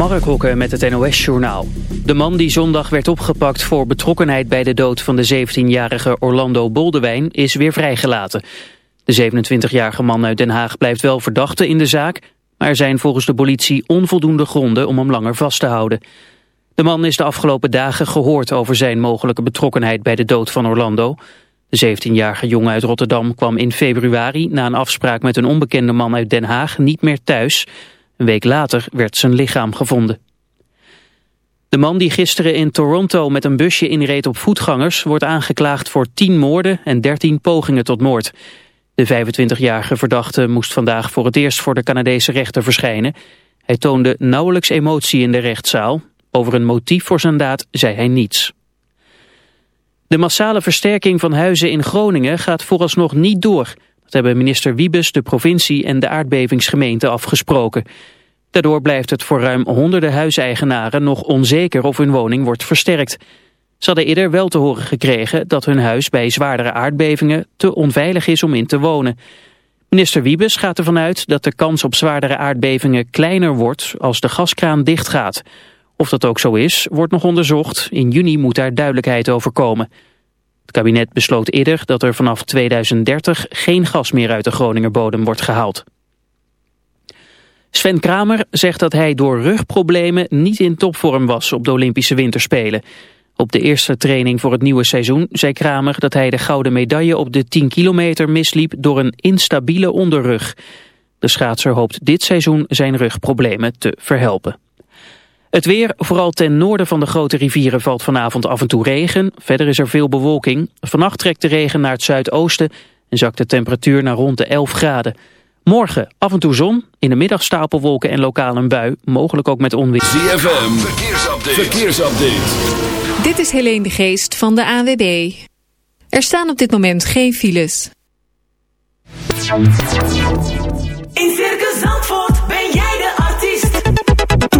Mark Hokke met het NOS-journaal. De man die zondag werd opgepakt voor betrokkenheid bij de dood van de 17-jarige Orlando Boldewijn is weer vrijgelaten. De 27-jarige man uit Den Haag blijft wel verdachte in de zaak, maar er zijn volgens de politie onvoldoende gronden om hem langer vast te houden. De man is de afgelopen dagen gehoord over zijn mogelijke betrokkenheid bij de dood van Orlando. De 17-jarige jongen uit Rotterdam kwam in februari na een afspraak met een onbekende man uit Den Haag niet meer thuis... Een week later werd zijn lichaam gevonden. De man die gisteren in Toronto met een busje inreed op voetgangers... wordt aangeklaagd voor 10 moorden en 13 pogingen tot moord. De 25-jarige verdachte moest vandaag voor het eerst voor de Canadese rechter verschijnen. Hij toonde nauwelijks emotie in de rechtszaal. Over een motief voor zijn daad zei hij niets. De massale versterking van huizen in Groningen gaat vooralsnog niet door... Dat hebben minister Wiebes, de provincie en de aardbevingsgemeente afgesproken. Daardoor blijft het voor ruim honderden huiseigenaren nog onzeker of hun woning wordt versterkt. Ze hadden eerder wel te horen gekregen dat hun huis bij zwaardere aardbevingen te onveilig is om in te wonen. Minister Wiebes gaat ervan uit dat de kans op zwaardere aardbevingen kleiner wordt als de gaskraan dichtgaat. Of dat ook zo is, wordt nog onderzocht. In juni moet daar duidelijkheid over komen. Het kabinet besloot eerder dat er vanaf 2030 geen gas meer uit de Groninger bodem wordt gehaald. Sven Kramer zegt dat hij door rugproblemen niet in topvorm was op de Olympische Winterspelen. Op de eerste training voor het nieuwe seizoen zei Kramer dat hij de gouden medaille op de 10 kilometer misliep door een instabiele onderrug. De schaatser hoopt dit seizoen zijn rugproblemen te verhelpen. Het weer, vooral ten noorden van de grote rivieren valt vanavond af en toe regen. Verder is er veel bewolking. Vannacht trekt de regen naar het zuidoosten en zakt de temperatuur naar rond de 11 graden. Morgen af en toe zon, in de middag stapelwolken en lokaal een bui, mogelijk ook met onweer. ZFM, verkeersupdate. verkeersupdate. Dit is Helene de Geest van de AWB. Er staan op dit moment geen files. In Circus Zandvoort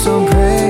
Keeps on.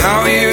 how you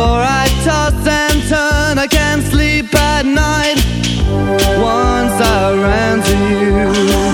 For I toss and turn, I can't sleep at night Once I ran to you.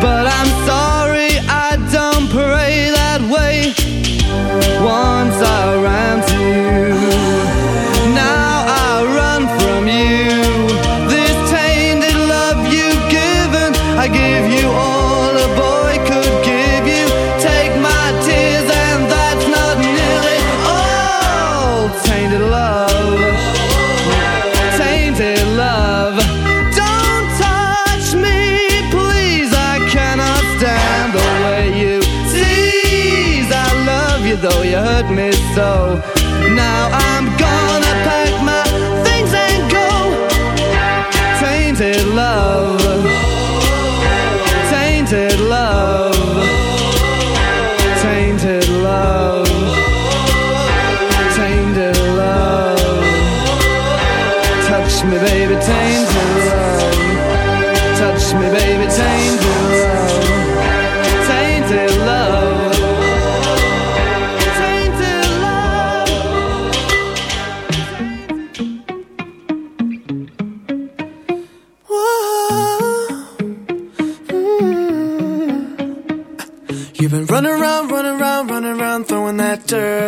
but I'm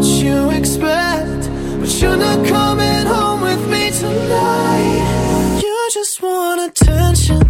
what you expect. But you're not coming home with me tonight. You just want attention.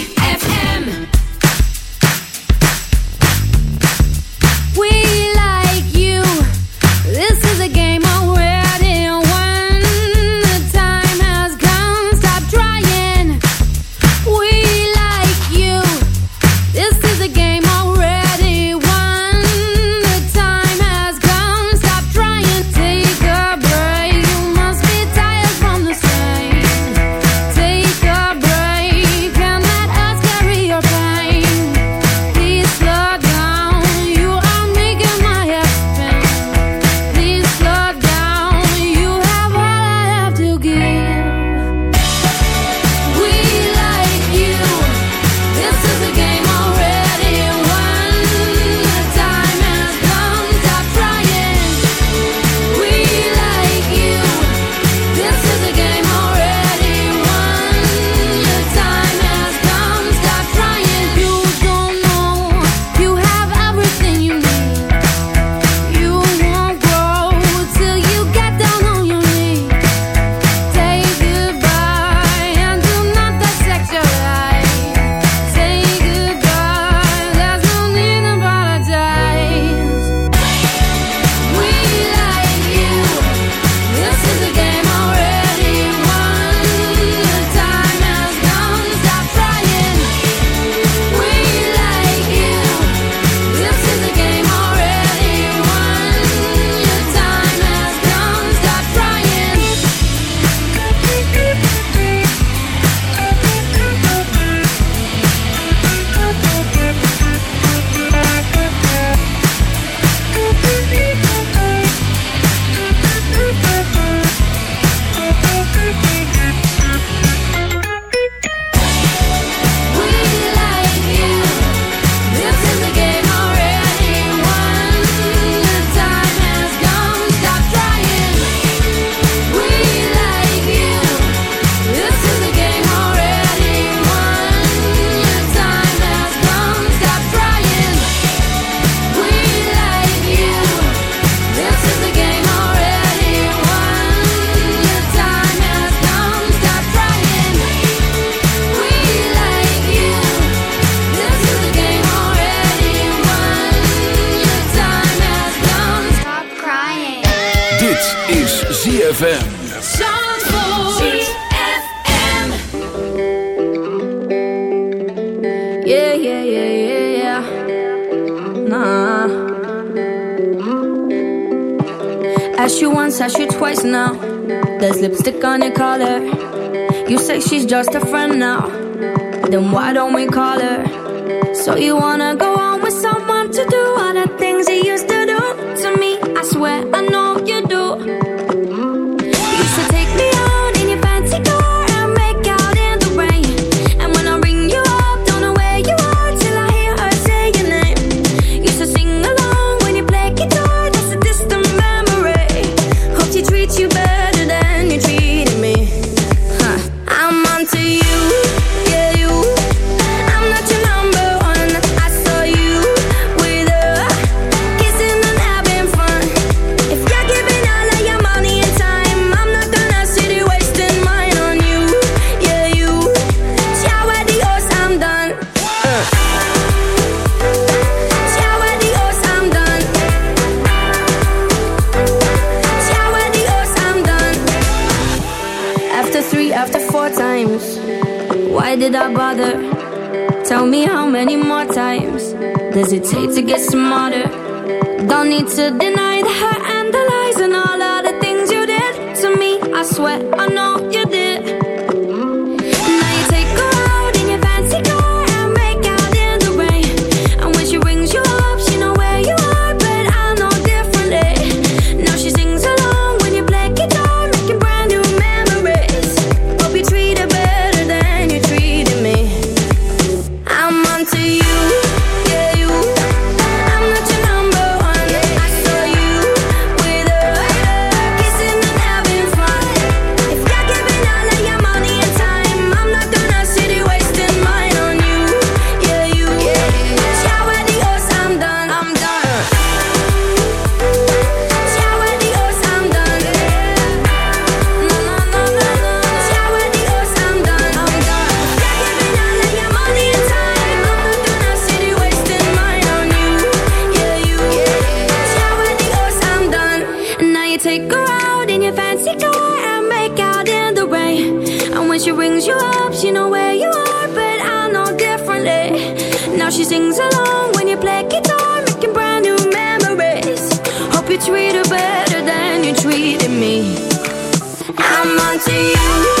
on to you.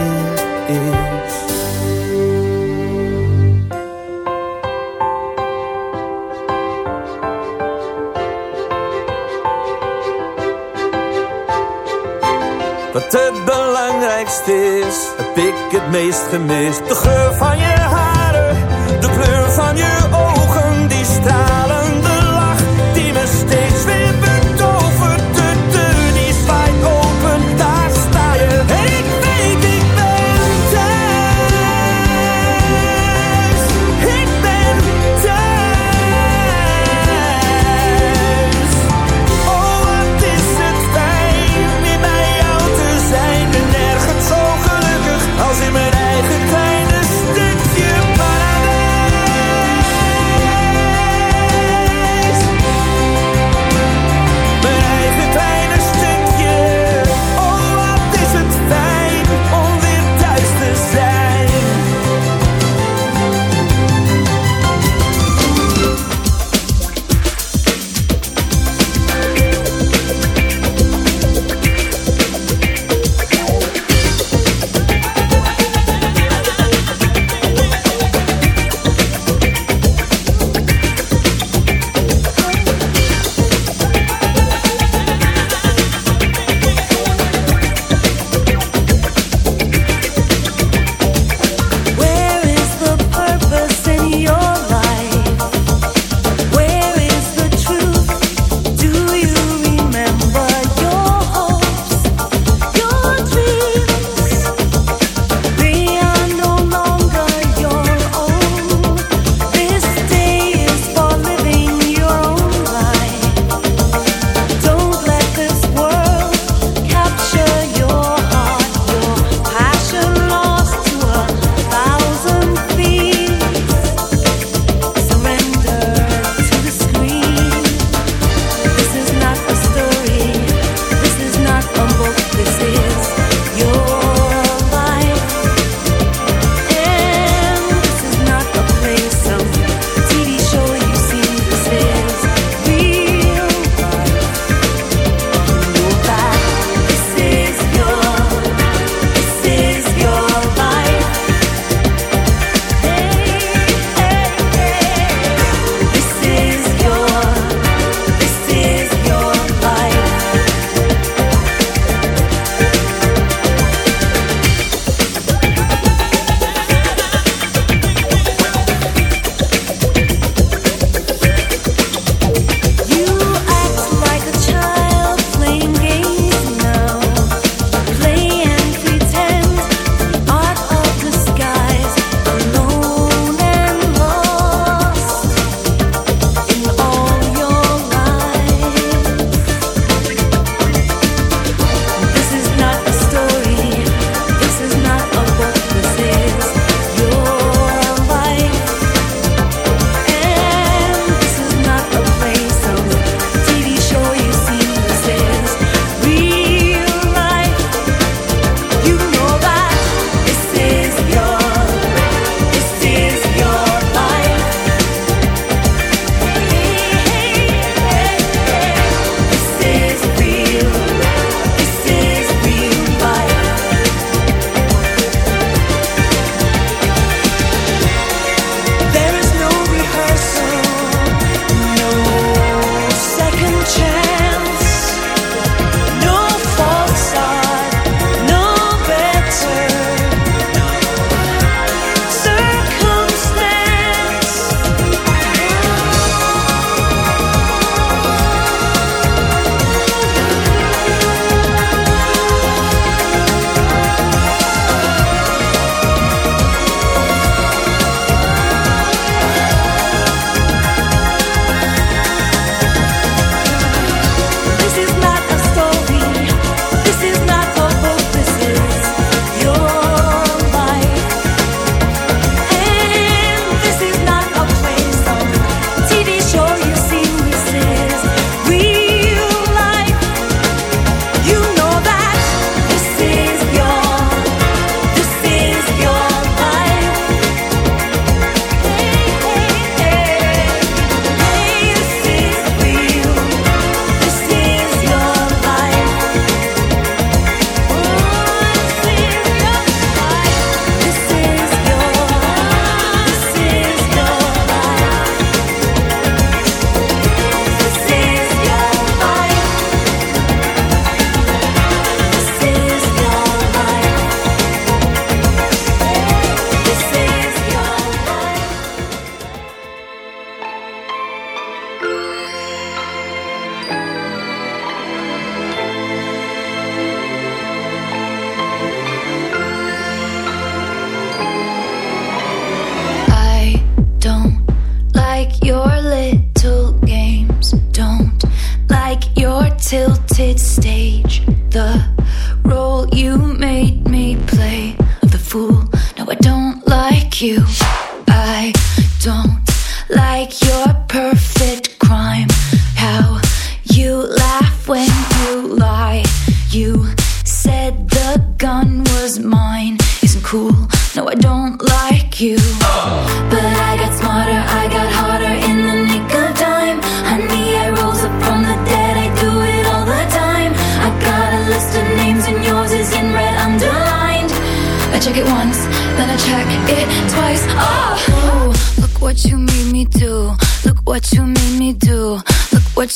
Wat het belangrijkste is, heb ik het meest gemist. De geur van je haren, de kleur van je ogen, die stralende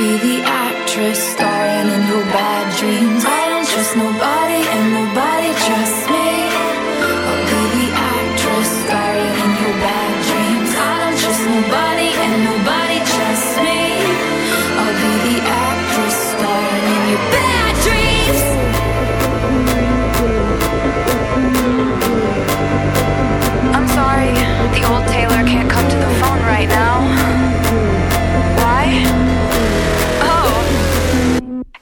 Be the actress starring in your bad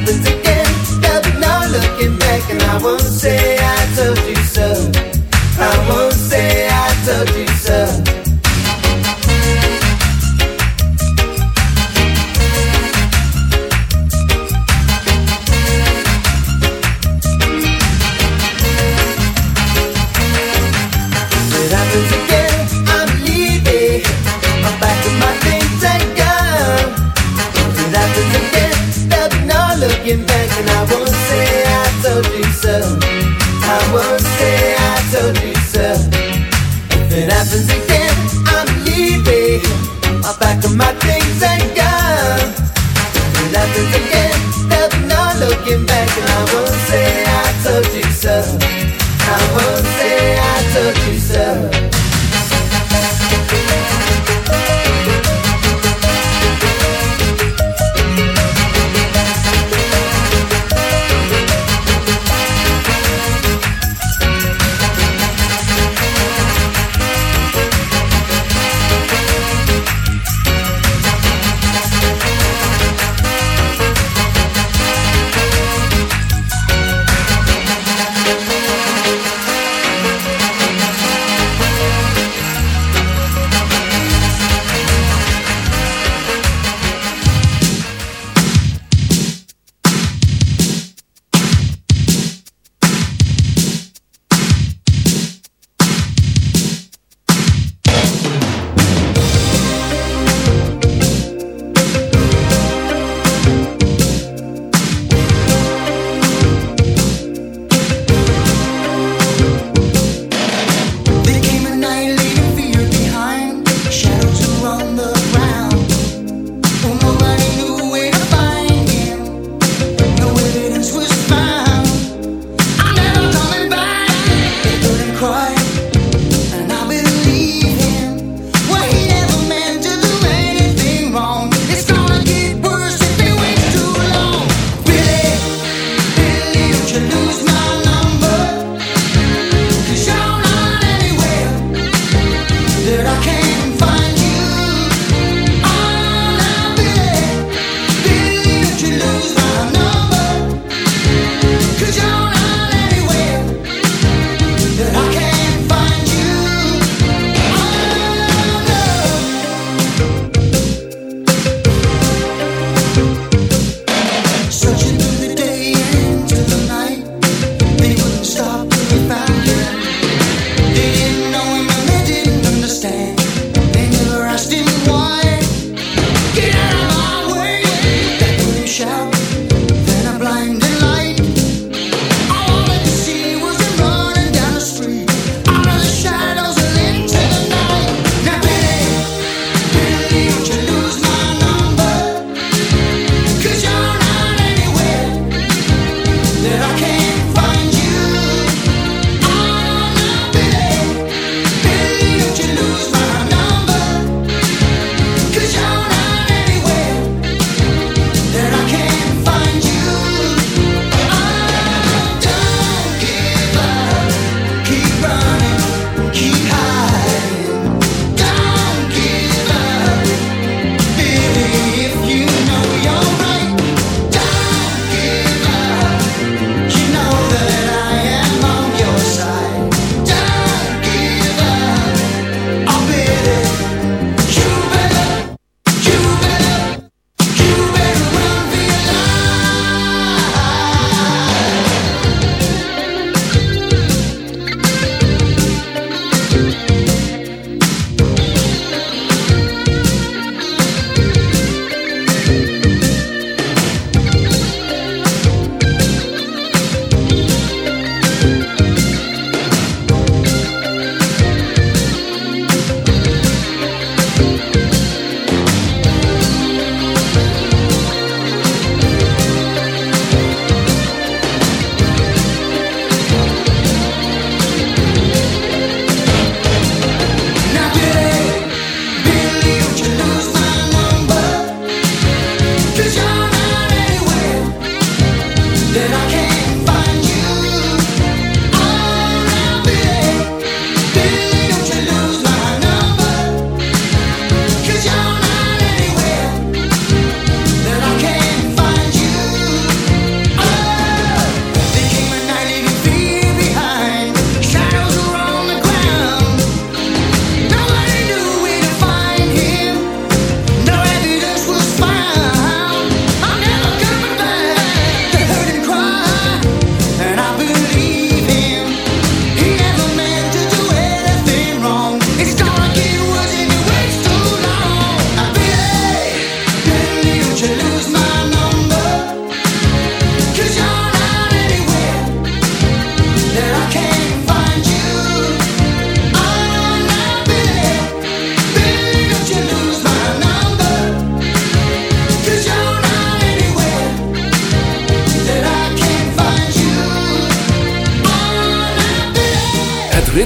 happens again, there'll no looking back, and I won't say.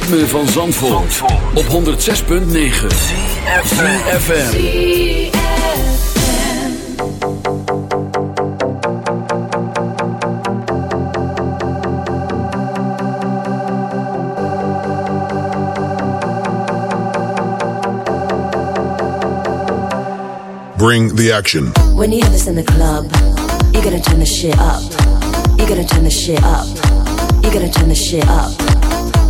Ritme van Zandvoort, op 106.9 CFFM Bring the action. When you have this in the club, you gotta turn the shit up. You gotta turn the shit up. You gotta turn the shit up.